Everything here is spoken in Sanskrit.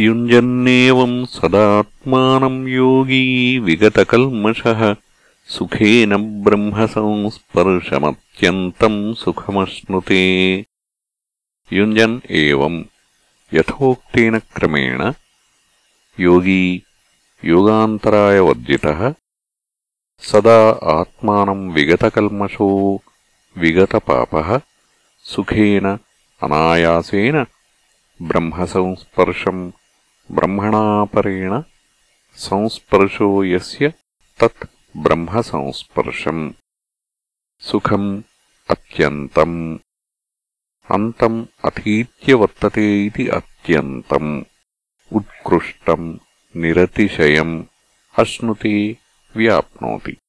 युञ्जन्नेवम् सदात्मानम् योगी विगतकल्मषः। सुखेन ब्रह्मसंस्पर्शमत्यन्तम् सुखमश्नुते। युञ्जन् एवम्। यथोक्तेन क्रमेण योगी योगान्तरायवर्जितः सदा आत्मानम् विगतकल्मषो विगतपापः। सुखेन अनायासेन ब्रह्मसंस्पर्शम् ब्रह्मणापरेण संस्पर्शो यस्य तत् ब्रह्मसंस्पर्शम्। सुखम् अत्यन्तम्। अन्तम् अतीत्य वर्तते इति अत्यन्तम्। उत्कृष्टम् निरतिशयम् अश्नुते व्याप्नोति